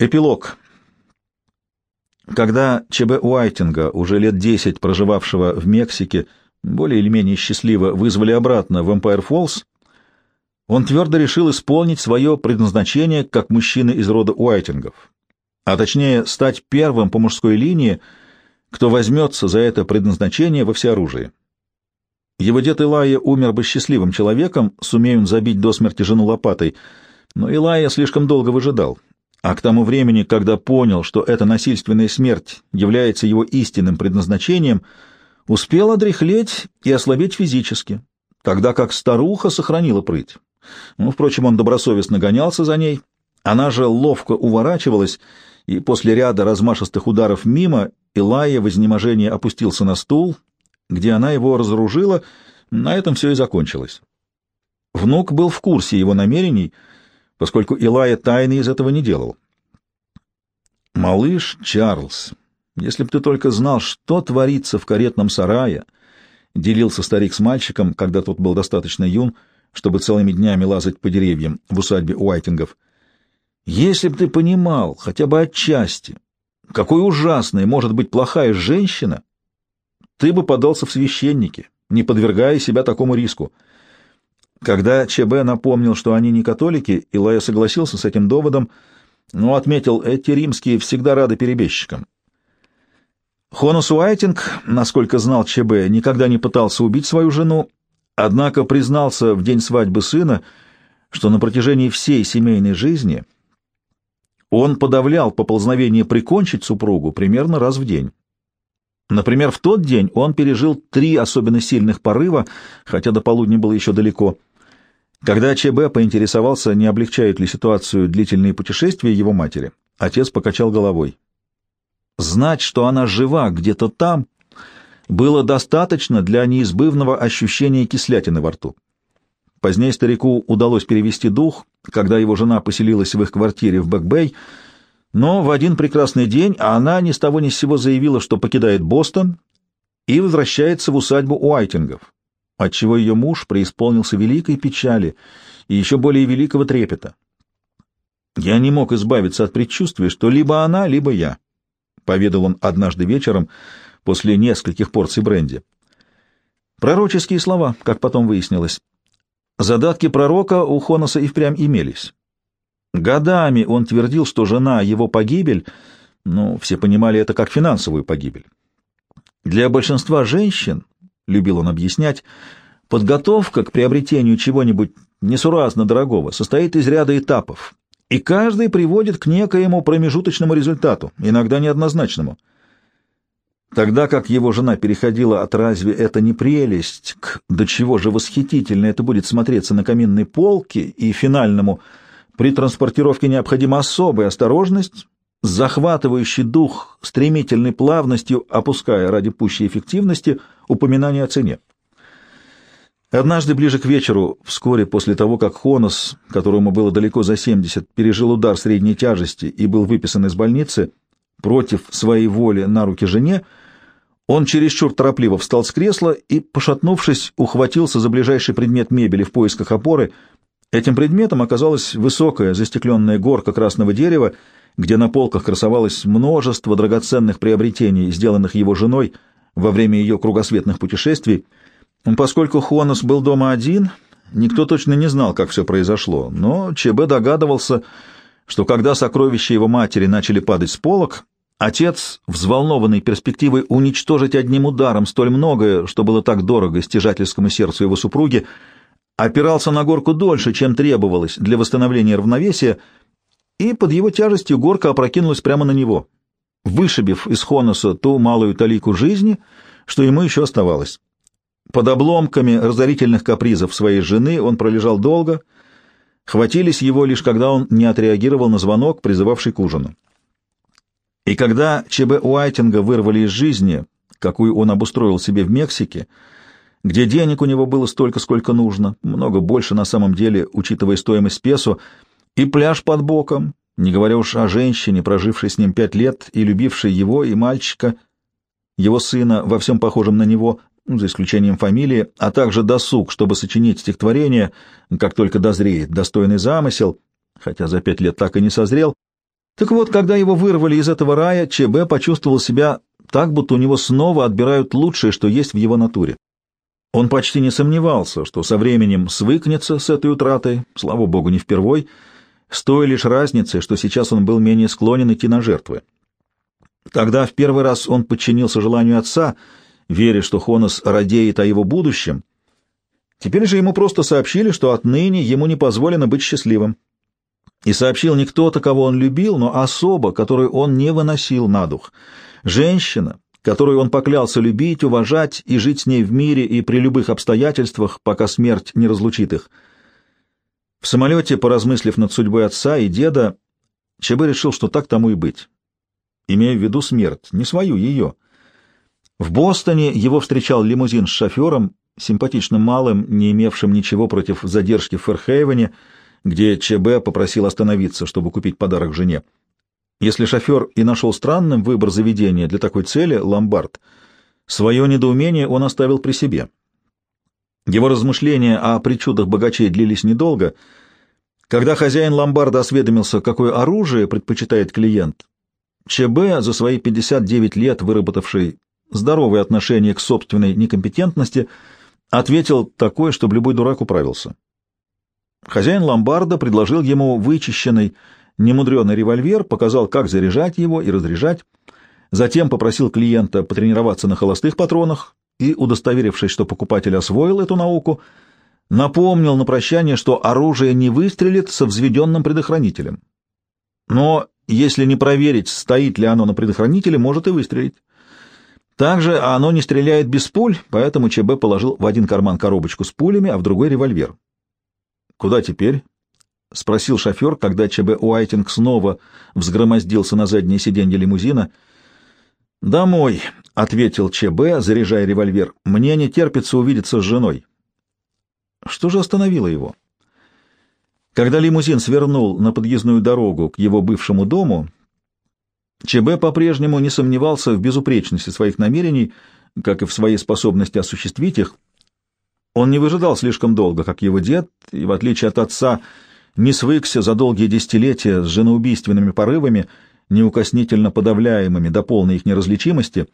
Эпилог. Когда ЧБ Уайтинга, уже лет десять проживавшего в Мексике, более или менее счастливо вызвали обратно в Эмпайр Фоллс, он твердо решил исполнить свое предназначение как мужчина из рода Уайтингов, а точнее стать первым по мужской линии, кто возьмется за это предназначение во всеоружии. Его дед Илая умер бы счастливым человеком, сумея он забить до смерти жену лопатой, но Илая слишком долго выжидал а к тому времени, когда понял, что эта насильственная смерть является его истинным предназначением, успел одряхлеть и ослабеть физически, тогда как старуха сохранила прыть. Ну, впрочем, он добросовестно гонялся за ней, она же ловко уворачивалась, и после ряда размашистых ударов мимо Илая в изнеможении опустился на стул, где она его разоружила, на этом все и закончилось. Внук был в курсе его намерений — поскольку Илая тайны из этого не делал. «Малыш Чарльз, если б ты только знал, что творится в каретном сарае», — делился старик с мальчиком, когда тот был достаточно юн, чтобы целыми днями лазать по деревьям в усадьбе Уайтингов. «Если б ты понимал, хотя бы отчасти, какой ужасной может быть плохая женщина, ты бы подался в священники, не подвергая себя такому риску». Когда ЧБ напомнил, что они не католики, Илая согласился с этим доводом, но отметил, эти римские всегда рады перебежчикам. Хонус Уайтинг, насколько знал ЧБ, никогда не пытался убить свою жену, однако признался в день свадьбы сына, что на протяжении всей семейной жизни он подавлял поползновение прикончить супругу примерно раз в день. Например, в тот день он пережил три особенно сильных порыва, хотя до полудня было еще далеко — когда ЧБ поинтересовался, не облегчают ли ситуацию длительные путешествия его матери, отец покачал головой. Знать, что она жива где-то там, было достаточно для неизбывного ощущения кислятины во рту. Позднее старику удалось перевести дух, когда его жена поселилась в их квартире в Бэкбэй, но в один прекрасный день она ни с того ни с сего заявила, что покидает Бостон и возвращается в усадьбу Уайтингов отчего ее муж преисполнился великой печали и еще более великого трепета. Я не мог избавиться от предчувствия, что либо она, либо я, — поведал он однажды вечером после нескольких порций бренди. Пророческие слова, как потом выяснилось. Задатки пророка у Хоноса и впрямь имелись. Годами он твердил, что жена — его погибель, но все понимали это как финансовую погибель. Для большинства женщин любил он объяснять, подготовка к приобретению чего-нибудь несуразно дорогого состоит из ряда этапов, и каждый приводит к некоему промежуточному результату, иногда неоднозначному. Тогда как его жена переходила от «разве это не прелесть» к «до чего же восхитительно это будет смотреться на каминной полке» и финальному «при транспортировке необходима особая осторожность», захватывающий дух стремительной плавностью, опуская ради пущей эффективности упоминание о цене. Однажды ближе к вечеру, вскоре после того, как Хонос, которому было далеко за 70, пережил удар средней тяжести и был выписан из больницы, против своей воли на руки жене, он чересчур торопливо встал с кресла и, пошатнувшись, ухватился за ближайший предмет мебели в поисках опоры. Этим предметом оказалась высокая застекленная горка красного дерева, где на полках красовалось множество драгоценных приобретений, сделанных его женой во время ее кругосветных путешествий. Поскольку Хонос был дома один, никто точно не знал, как все произошло, но ЧБ догадывался, что когда сокровища его матери начали падать с полок, отец, взволнованный перспективой уничтожить одним ударом столь многое, что было так дорого стяжательскому сердцу его супруги, опирался на горку дольше, чем требовалось для восстановления равновесия, и под его тяжестью горка опрокинулась прямо на него, вышибив из Хоноса ту малую талику жизни, что ему еще оставалось. Под обломками разорительных капризов своей жены он пролежал долго, хватились его лишь когда он не отреагировал на звонок, призывавший к ужину. И когда ЧБ Уайтинга вырвали из жизни, какую он обустроил себе в Мексике, где денег у него было столько, сколько нужно, много больше на самом деле, учитывая стоимость песо, и пляж под боком, не говоря уж о женщине, прожившей с ним пять лет и любившей его и мальчика, его сына, во всем похожем на него, ну, за исключением фамилии, а также досуг, чтобы сочинить стихотворение, как только дозреет достойный замысел, хотя за пять лет так и не созрел, Так вот, когда его вырвали из этого рая, ЧБ почувствовал себя так, будто у него снова отбирают лучшее, что есть в его натуре. Он почти не сомневался, что со временем свыкнется с этой утратой, слава богу, не впервой, с той лишь разницей, что сейчас он был менее склонен идти на жертвы. Тогда в первый раз он подчинился желанию отца, веря, что Хонос радеет о его будущем. Теперь же ему просто сообщили, что отныне ему не позволено быть счастливым. И сообщил не кто-то, кого он любил, но особа, которую он не выносил на дух. Женщина, которую он поклялся любить, уважать и жить с ней в мире и при любых обстоятельствах, пока смерть не разлучит их. В самолете, поразмыслив над судьбой отца и деда, ЧБ решил, что так тому и быть имея в виду смерть, не свою, ее. В Бостоне его встречал лимузин с шофером, симпатичным малым, не имевшим ничего против задержки в Ферхейвене, где ЧБ попросил остановиться, чтобы купить подарок жене. Если шофер и нашел странным выбор заведения для такой цели, ломбард, свое недоумение он оставил при себе. Его размышления о причудах богачей длились недолго. Когда хозяин ломбарда осведомился, какое оружие предпочитает клиент, ЧБ, за свои 59 лет выработавший здоровое отношение к собственной некомпетентности, ответил такое, чтобы любой дурак управился. Хозяин ломбарда предложил ему вычищенный, немудренный револьвер, показал, как заряжать его и разряжать, затем попросил клиента потренироваться на холостых патронах и, удостоверившись, что покупатель освоил эту науку, напомнил на прощание, что оружие не выстрелит со взведенным предохранителем. Но если не проверить, стоит ли оно на предохранителе, может и выстрелить. Также оно не стреляет без пуль, поэтому ЧБ положил в один карман коробочку с пулями, а в другой револьвер. «Куда теперь?» — спросил шофер, когда ЧБ Уайтинг снова взгромоздился на заднее сиденье лимузина. «Домой», — ответил ЧБ, заряжая револьвер. «Мне не терпится увидеться с женой». Что же остановило его? Когда лимузин свернул на подъездную дорогу к его бывшему дому, ЧБ по-прежнему не сомневался в безупречности своих намерений, как и в своей способности осуществить их. Он не выжидал слишком долго, как его дед, и, в отличие от отца, не свыкся за долгие десятилетия с женоубийственными порывами, неукоснительно подавляемыми до полной их неразличимости.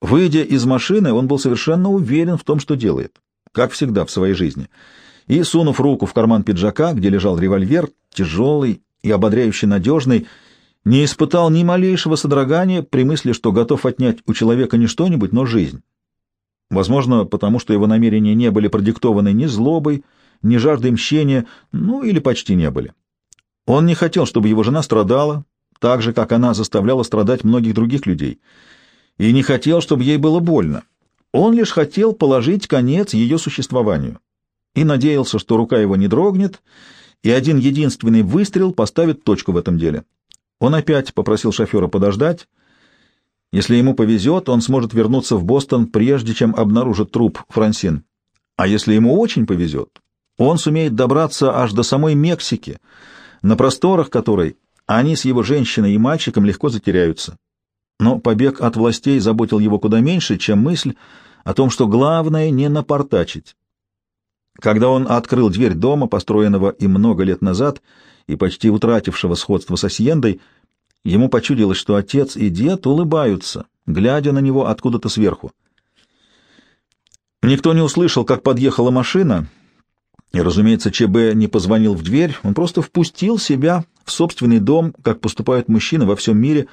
Выйдя из машины, он был совершенно уверен в том, что делает, как всегда в своей жизни — и, сунув руку в карман пиджака, где лежал револьвер, тяжелый и ободряюще надежный, не испытал ни малейшего содрогания при мысли, что готов отнять у человека не что-нибудь, но жизнь. Возможно, потому что его намерения не были продиктованы ни злобой, ни жаждой мщения, ну или почти не были. Он не хотел, чтобы его жена страдала, так же, как она заставляла страдать многих других людей, и не хотел, чтобы ей было больно. Он лишь хотел положить конец ее существованию и надеялся, что рука его не дрогнет, и один единственный выстрел поставит точку в этом деле. Он опять попросил шофера подождать. Если ему повезет, он сможет вернуться в Бостон, прежде чем обнаружит труп Франсин. А если ему очень повезет, он сумеет добраться аж до самой Мексики, на просторах которой они с его женщиной и мальчиком легко затеряются. Но побег от властей заботил его куда меньше, чем мысль о том, что главное не напортачить. Когда он открыл дверь дома, построенного им много лет назад и почти утратившего сходство с Асьендой, ему почудилось, что отец и дед улыбаются, глядя на него откуда-то сверху. Никто не услышал, как подъехала машина, и, разумеется, ЧБ не позвонил в дверь, он просто впустил себя в собственный дом, как поступают мужчины во всем мире.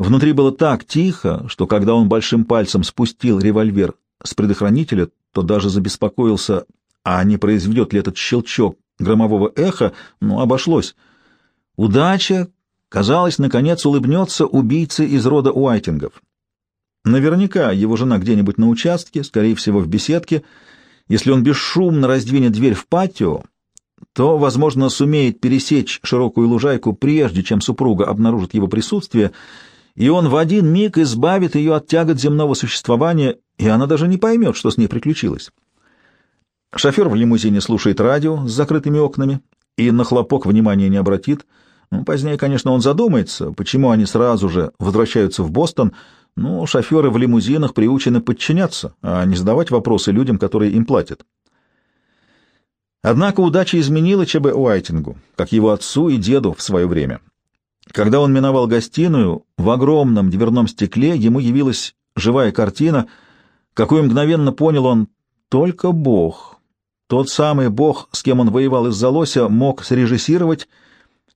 Внутри было так тихо, что когда он большим пальцем спустил револьвер с предохранителя, то даже забеспокоился, а не произведет ли этот щелчок громового эха, ну, обошлось. Удача, казалось, наконец улыбнется убийце из рода Уайтингов. Наверняка его жена где-нибудь на участке, скорее всего, в беседке. Если он бесшумно раздвинет дверь в патио, то, возможно, сумеет пересечь широкую лужайку, прежде чем супруга обнаружит его присутствие, и он в один миг избавит ее от тягот земного существования, и она даже не поймет, что с ней приключилось. Шофер в лимузине слушает радио с закрытыми окнами и на хлопок внимания не обратит. Ну, позднее, конечно, он задумается, почему они сразу же возвращаются в Бостон, но шоферы в лимузинах приучены подчиняться, а не задавать вопросы людям, которые им платят. Однако удача изменила ЧБ Уайтингу, как его отцу и деду в свое время. Когда он миновал гостиную, в огромном дверном стекле ему явилась живая картина, какую мгновенно понял он только Бог. Тот самый Бог, с кем он воевал из-за лося, мог срежиссировать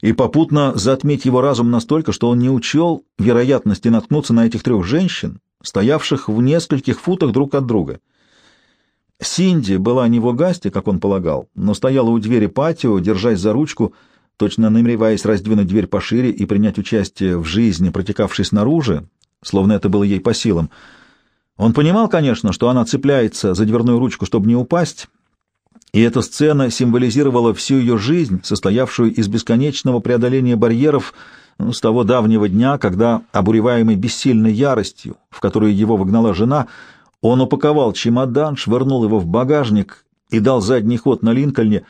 и попутно затмить его разум настолько, что он не учел вероятности наткнуться на этих трех женщин, стоявших в нескольких футах друг от друга. Синди была не в Огасте, как он полагал, но стояла у двери патио, держась за ручку, точно намереваясь раздвинуть дверь пошире и принять участие в жизни, протекавшей снаружи, словно это было ей по силам. Он понимал, конечно, что она цепляется за дверную ручку, чтобы не упасть, и эта сцена символизировала всю ее жизнь, состоявшую из бесконечного преодоления барьеров ну, с того давнего дня, когда, обуреваемый бессильной яростью, в которую его выгнала жена, он упаковал чемодан, швырнул его в багажник и дал задний ход на Линкольне,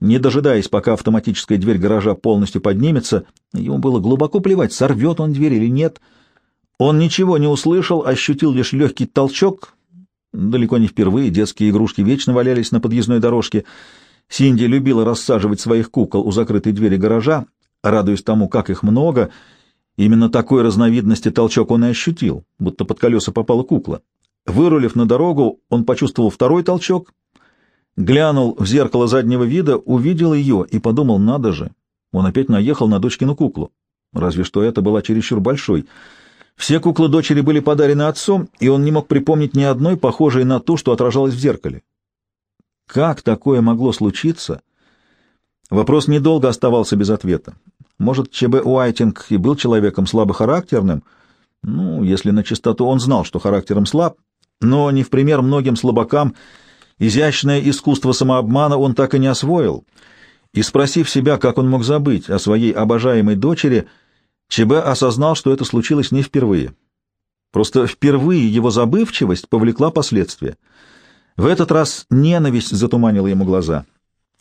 не дожидаясь, пока автоматическая дверь гаража полностью поднимется. Ему было глубоко плевать, сорвет он дверь или нет. Он ничего не услышал, ощутил лишь легкий толчок. Далеко не впервые детские игрушки вечно валялись на подъездной дорожке. Синди любила рассаживать своих кукол у закрытой двери гаража, радуясь тому, как их много. Именно такой разновидности толчок он и ощутил, будто под колеса попала кукла. Вырулив на дорогу, он почувствовал второй толчок, глянул в зеркало заднего вида, увидел ее и подумал, надо же, он опять наехал на дочкину куклу. Разве что это была чересчур большой. Все куклы дочери были подарены отцом, и он не мог припомнить ни одной, похожей на ту, что отражалась в зеркале. Как такое могло случиться? Вопрос недолго оставался без ответа. Может, ЧБ Уайтинг и был человеком слабохарактерным? Ну, если на чистоту он знал, что характером слаб, но не в пример многим слабакам изящное искусство самообмана он так и не освоил. И спросив себя, как он мог забыть о своей обожаемой дочери, ЧБ осознал, что это случилось не впервые. Просто впервые его забывчивость повлекла последствия. В этот раз ненависть затуманила ему глаза,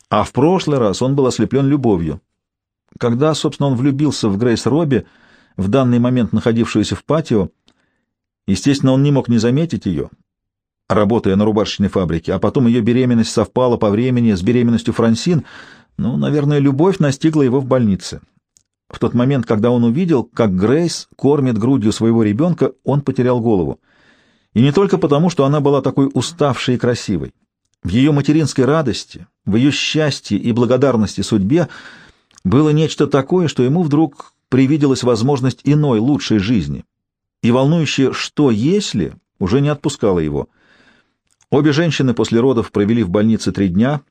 а в прошлый раз он был ослеплен любовью. Когда, собственно, он влюбился в Грейс Робби, в данный момент находившуюся в патио, Естественно, он не мог не заметить ее, работая на рубашечной фабрике, а потом ее беременность совпала по времени с беременностью Франсин, ну, наверное, любовь настигла его в больнице. В тот момент, когда он увидел, как Грейс кормит грудью своего ребенка, он потерял голову. И не только потому, что она была такой уставшей и красивой. В ее материнской радости, в ее счастье и благодарности судьбе было нечто такое, что ему вдруг привиделась возможность иной, лучшей жизни, и волнующее «что если» уже не отпускало его. Обе женщины после родов провели в больнице три дня,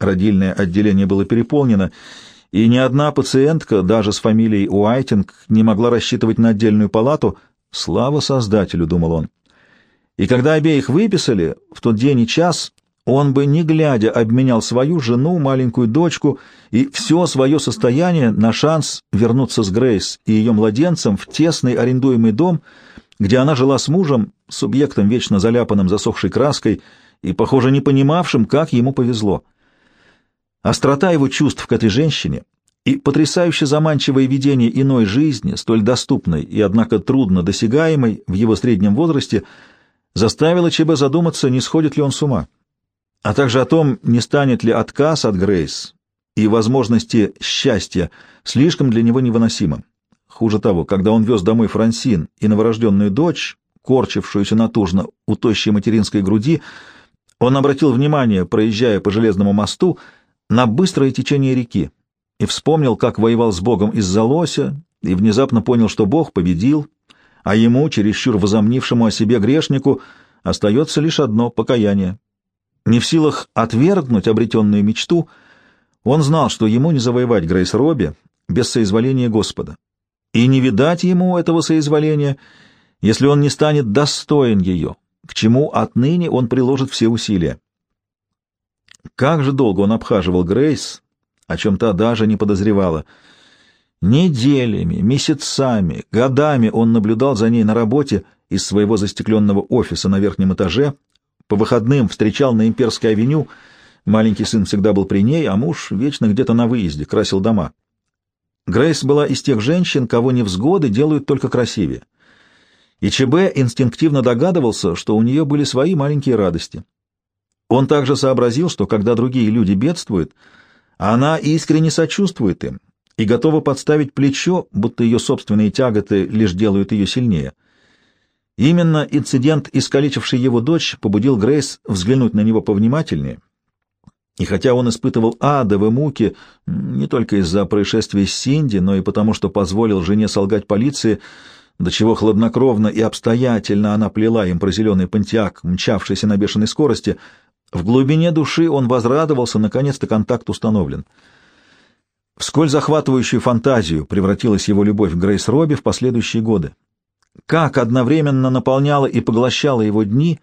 родильное отделение было переполнено, и ни одна пациентка, даже с фамилией Уайтинг, не могла рассчитывать на отдельную палату. Слава Создателю, — думал он. И когда обеих выписали, в тот день и час он бы, не глядя, обменял свою жену, маленькую дочку и все свое состояние на шанс вернуться с Грейс и ее младенцем в тесный арендуемый дом, где она жила с мужем, субъектом вечно заляпанным засохшей краской и, похоже, не понимавшим, как ему повезло. Острота его чувств к этой женщине и потрясающе заманчивое видение иной жизни, столь доступной и, однако, трудно досягаемой в его среднем возрасте, заставило ЧБ задуматься, не сходит ли он с ума, а также о том, не станет ли отказ от Грейс и возможности счастья слишком для него невыносимым. Хуже того, когда он вез домой Франсин и новорожденную дочь, корчившуюся натужно у тощей материнской груди, он обратил внимание, проезжая по железному мосту, на быстрое течение реки и вспомнил, как воевал с Богом из-за лося, и внезапно понял, что Бог победил, а ему, чересчур возомнившему о себе грешнику, остается лишь одно — покаяние. Не в силах отвергнуть обретенную мечту, он знал, что ему не завоевать Грейс Робби без соизволения Господа, и не видать ему этого соизволения, если он не станет достоин ее, к чему отныне он приложит все усилия. Как же долго он обхаживал Грейс, о чем та даже не подозревала. Неделями, месяцами, годами он наблюдал за ней на работе из своего застекленного офиса на верхнем этаже, по выходным встречал на Имперской авеню, маленький сын всегда был при ней, а муж вечно где-то на выезде, красил дома. Грейс была из тех женщин, кого невзгоды делают только красивее. И ЧБ инстинктивно догадывался, что у нее были свои маленькие радости. Он также сообразил, что когда другие люди бедствуют, она искренне сочувствует им и готова подставить плечо, будто ее собственные тяготы лишь делают ее сильнее. Именно инцидент, искалечивший его дочь, побудил Грейс взглянуть на него повнимательнее. И хотя он испытывал адовые муки не только из-за происшествия с Синди, но и потому, что позволил жене солгать полиции, до чего хладнокровно и обстоятельно она плела им про зеленый пантеак, мчавшийся на бешеной скорости, в глубине души он возрадовался, наконец-то контакт установлен. В сколь захватывающую фантазию превратилась его любовь к Грейс Робби в последующие годы. Как одновременно наполняла и поглощала его дни,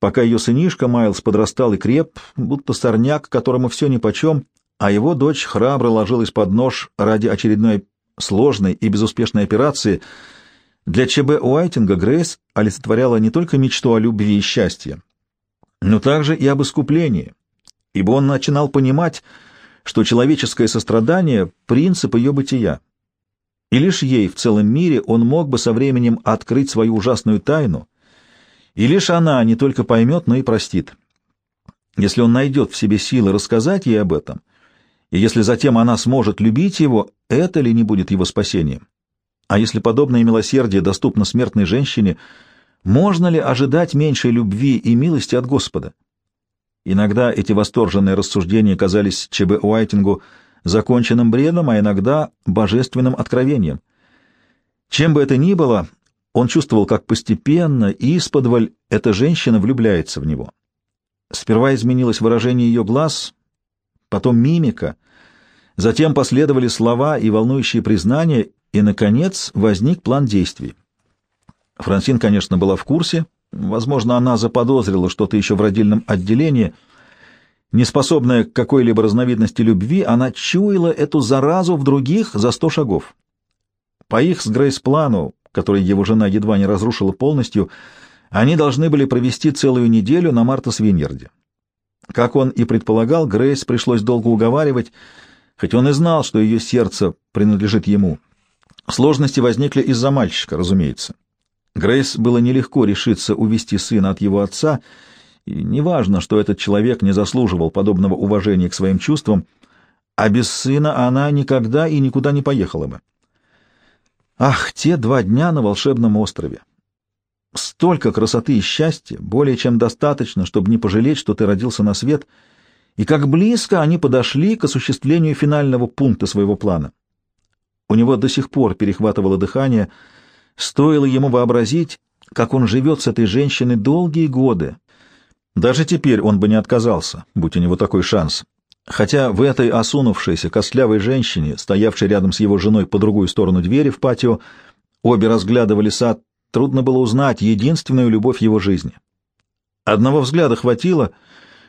пока ее сынишка Майлз подрастал и креп, будто сорняк, которому все нипочем, а его дочь храбро ложилась под нож ради очередной сложной и безуспешной операции — для ЧБ Уайтинга Грейс олицетворяла не только мечту о любви и счастье, но также и об искуплении, ибо он начинал понимать, что человеческое сострадание — принцип ее бытия. И лишь ей в целом мире он мог бы со временем открыть свою ужасную тайну, и лишь она не только поймет, но и простит. Если он найдет в себе силы рассказать ей об этом, и если затем она сможет любить его, это ли не будет его спасением? А если подобное милосердие доступно смертной женщине, можно ли ожидать меньшей любви и милости от Господа? Иногда эти восторженные рассуждения казались Ч.Б. Уайтингу законченным бредом, а иногда божественным откровением. Чем бы это ни было, он чувствовал, как постепенно и исподволь эта женщина влюбляется в него. Сперва изменилось выражение ее глаз, потом мимика, затем последовали слова и волнующие признания, и, наконец, возник план действий. Франсин, конечно, была в курсе. Возможно, она заподозрила что-то еще в родильном отделении. Неспособная к какой-либо разновидности любви, она чуяла эту заразу в других за сто шагов. По их с Грейс плану, который его жена едва не разрушила полностью, они должны были провести целую неделю на Марта Свиньерде. Как он и предполагал, Грейс пришлось долго уговаривать, хоть он и знал, что ее сердце принадлежит ему. Сложности возникли из-за мальчика, разумеется. Грейс было нелегко решиться увести сына от его отца, и неважно, что этот человек не заслуживал подобного уважения к своим чувствам, а без сына она никогда и никуда не поехала бы. Ах, те два дня на волшебном острове! Столько красоты и счастья, более чем достаточно, чтобы не пожалеть, что ты родился на свет, и как близко они подошли к осуществлению финального пункта своего плана. У него до сих пор перехватывало дыхание. Стоило ему вообразить, как он живет с этой женщиной долгие годы. Даже теперь он бы не отказался, будь у него такой шанс. Хотя в этой осунувшейся, костлявой женщине, стоявшей рядом с его женой по другую сторону двери в патио, обе разглядывали сад, трудно было узнать единственную любовь его жизни. Одного взгляда хватило,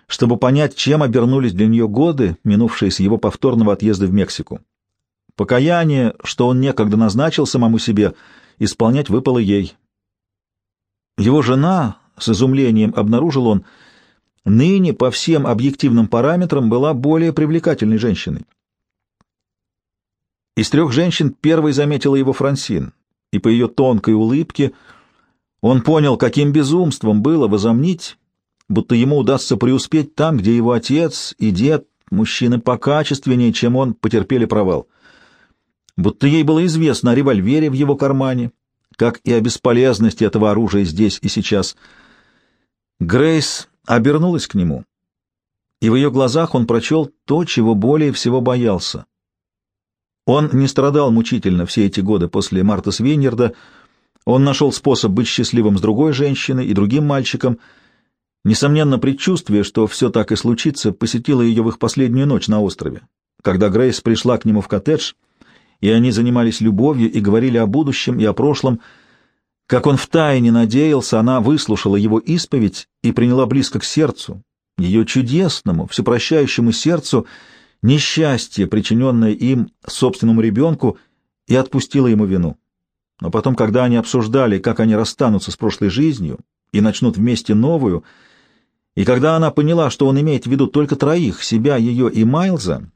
чтобы понять, чем обернулись для нее годы, минувшие с его повторного отъезда в Мексику. Покаяние, что он некогда назначил самому себе, исполнять выпало ей. Его жена, с изумлением обнаружил он, ныне по всем объективным параметрам была более привлекательной женщиной. Из трех женщин первой заметила его Франсин, и по ее тонкой улыбке он понял, каким безумством было возомнить, будто ему удастся преуспеть там, где его отец и дед, мужчины покачественнее, чем он, потерпели провал будто ей было известно о револьвере в его кармане, как и о бесполезности этого оружия здесь и сейчас. Грейс обернулась к нему, и в ее глазах он прочел то, чего более всего боялся. Он не страдал мучительно все эти годы после Марта Свиньерда, он нашел способ быть счастливым с другой женщиной и другим мальчиком. Несомненно, предчувствие, что все так и случится, посетило ее в их последнюю ночь на острове. Когда Грейс пришла к нему в коттедж — и они занимались любовью и говорили о будущем и о прошлом. Как он втайне надеялся, она выслушала его исповедь и приняла близко к сердцу, ее чудесному, всепрощающему сердцу, несчастье, причиненное им собственному ребенку, и отпустила ему вину. Но потом, когда они обсуждали, как они расстанутся с прошлой жизнью и начнут вместе новую, и когда она поняла, что он имеет в виду только троих, себя, ее и Майлза,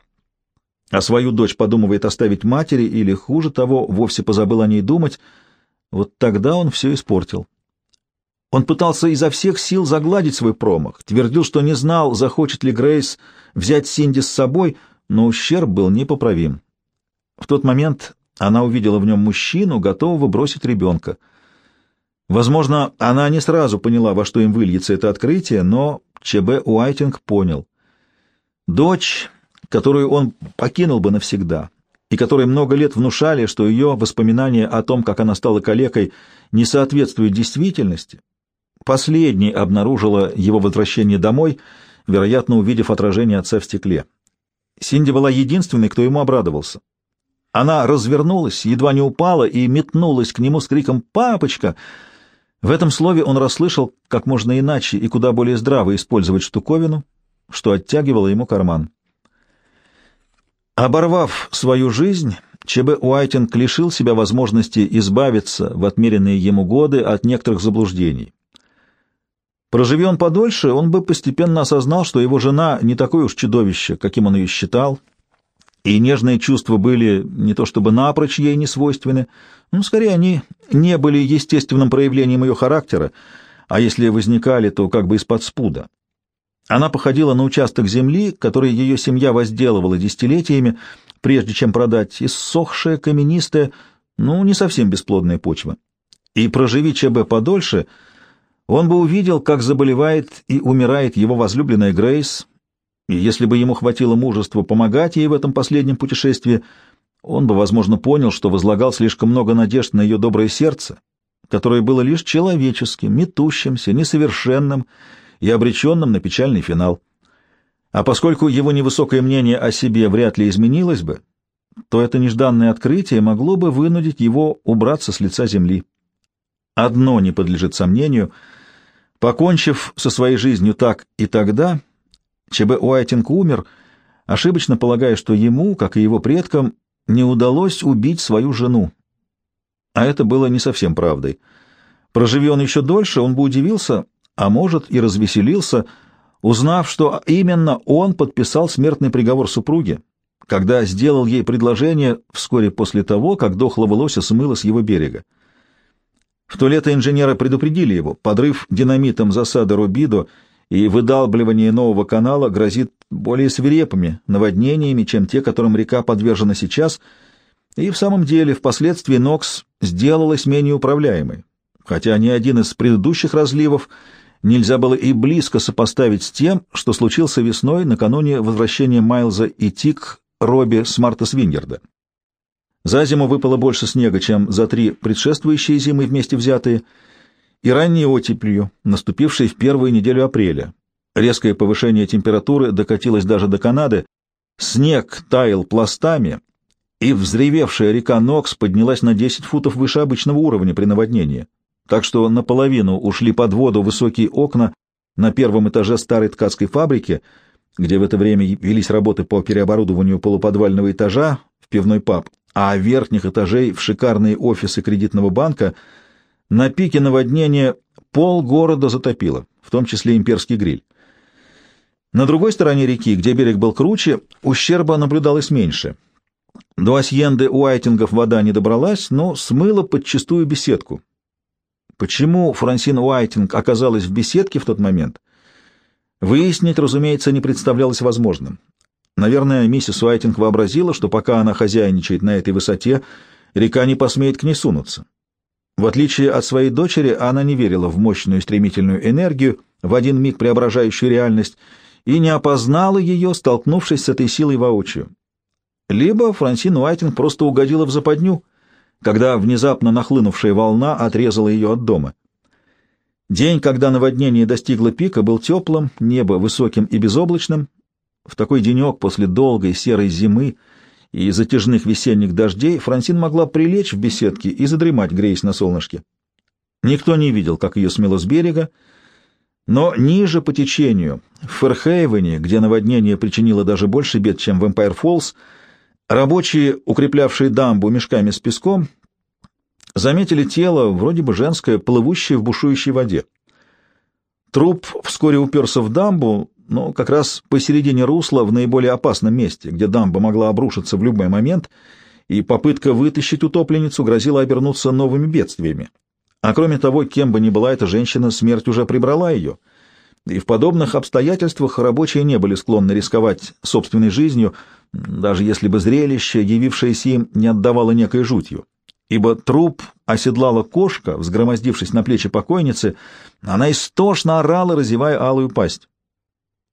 а свою дочь подумывает оставить матери или, хуже того, вовсе позабыл о ней думать, вот тогда он все испортил. Он пытался изо всех сил загладить свой промах, твердил, что не знал, захочет ли Грейс взять Синди с собой, но ущерб был непоправим. В тот момент она увидела в нем мужчину, готового бросить ребенка. Возможно, она не сразу поняла, во что им выльется это открытие, но ЧБ Уайтинг понял. Дочь, которую он покинул бы навсегда, и которой много лет внушали, что ее воспоминания о том, как она стала калекой, не соответствуют действительности, последней обнаружила его возвращение домой, вероятно, увидев отражение отца в стекле. Синди была единственной, кто ему обрадовался. Она развернулась, едва не упала и метнулась к нему с криком «Папочка!». В этом слове он расслышал, как можно иначе и куда более здраво использовать штуковину, что оттягивало ему карман. Оборвав свою жизнь, ЧБ Уайтинг лишил себя возможности избавиться в отмеренные ему годы от некоторых заблуждений. Проживи он подольше, он бы постепенно осознал, что его жена не такое уж чудовище, каким он ее считал, и нежные чувства были не то чтобы напрочь ей не свойственны, но скорее они не были естественным проявлением ее характера, а если возникали, то как бы из-под спуда. Она походила на участок земли, который ее семья возделывала десятилетиями, прежде чем продать, иссохшая, каменистая, ну, не совсем бесплодная почва. И проживи ЧБ подольше, он бы увидел, как заболевает и умирает его возлюбленная Грейс, и если бы ему хватило мужества помогать ей в этом последнем путешествии, он бы, возможно, понял, что возлагал слишком много надежд на ее доброе сердце, которое было лишь человеческим, метущимся, несовершенным и обреченным на печальный финал. А поскольку его невысокое мнение о себе вряд ли изменилось бы, то это нежданное открытие могло бы вынудить его убраться с лица земли. Одно не подлежит сомнению. Покончив со своей жизнью так и тогда, ЧБ Уайтинг умер, ошибочно полагая, что ему, как и его предкам, не удалось убить свою жену. А это было не совсем правдой. Проживи он еще дольше, он бы удивился, а может и развеселился, узнав, что именно он подписал смертный приговор супруге, когда сделал ей предложение вскоре после того, как дохлого лося смыло с его берега. В то лето инженеры предупредили его, подрыв динамитом засады Рубидо и выдалбливание нового канала грозит более свирепыми наводнениями, чем те, которым река подвержена сейчас, и в самом деле впоследствии Нокс сделалась менее управляемой, хотя ни один из предыдущих разливов нельзя было и близко сопоставить с тем, что случился весной накануне возвращения Майлза и Тик Робби с Марта Свингерда. За зиму выпало больше снега, чем за три предшествующие зимы вместе взятые, и ранней оттепелью, наступившей в первую неделю апреля. Резкое повышение температуры докатилось даже до Канады, снег таял пластами, и взревевшая река Нокс поднялась на 10 футов выше обычного уровня при наводнении так что наполовину ушли под воду высокие окна на первом этаже старой ткацкой фабрики, где в это время велись работы по переоборудованию полуподвального этажа в пивной паб, а верхних этажей в шикарные офисы кредитного банка, на пике наводнения пол города затопило, в том числе имперский гриль. На другой стороне реки, где берег был круче, ущерба наблюдалось меньше. До Асьенды Уайтингов вода не добралась, но смыла подчистую беседку, Почему Франсин Уайтинг оказалась в беседке в тот момент, выяснить, разумеется, не представлялось возможным. Наверное, миссис Уайтинг вообразила, что пока она хозяйничает на этой высоте, река не посмеет к ней сунуться. В отличие от своей дочери, она не верила в мощную стремительную энергию, в один миг преображающую реальность, и не опознала ее, столкнувшись с этой силой воочию. Либо Франсин Уайтинг просто угодила в западню — когда внезапно нахлынувшая волна отрезала ее от дома. День, когда наводнение достигло пика, был теплым, небо высоким и безоблачным. В такой денек после долгой серой зимы и затяжных весенних дождей Франсин могла прилечь в беседке и задремать, греясь на солнышке. Никто не видел, как ее смело с берега, но ниже по течению, в Ферхейвене, где наводнение причинило даже больше бед, чем в Эмпайр-Фоллс, Рабочие, укреплявшие дамбу мешками с песком, заметили тело, вроде бы женское, плывущее в бушующей воде. Труп вскоре уперся в дамбу, но как раз посередине русла, в наиболее опасном месте, где дамба могла обрушиться в любой момент, и попытка вытащить утопленницу грозила обернуться новыми бедствиями. А кроме того, кем бы ни была эта женщина, смерть уже прибрала ее, и в подобных обстоятельствах рабочие не были склонны рисковать собственной жизнью, даже если бы зрелище, явившееся им, не отдавало некой жутью. Ибо труп оседлала кошка, взгромоздившись на плечи покойницы, она истошно орала, разевая алую пасть.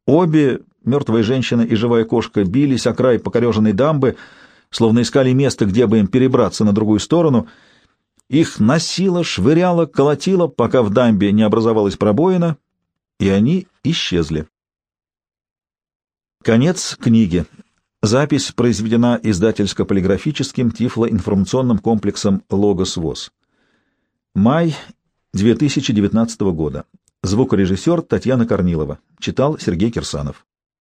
Обе, мертвая женщина и живая кошка, бились о край покореженной дамбы, словно искали место, где бы им перебраться на другую сторону. Их носило, швыряло, колотило, пока в дамбе не образовалась пробоина, и они исчезли. Конец книги. Запись произведена издательско-полиграфическим тифлоинформационным комплексом «Логос ВОЗ». Май 2019 года. Звукорежиссер Татьяна Корнилова. Читал Сергей Кирсанов.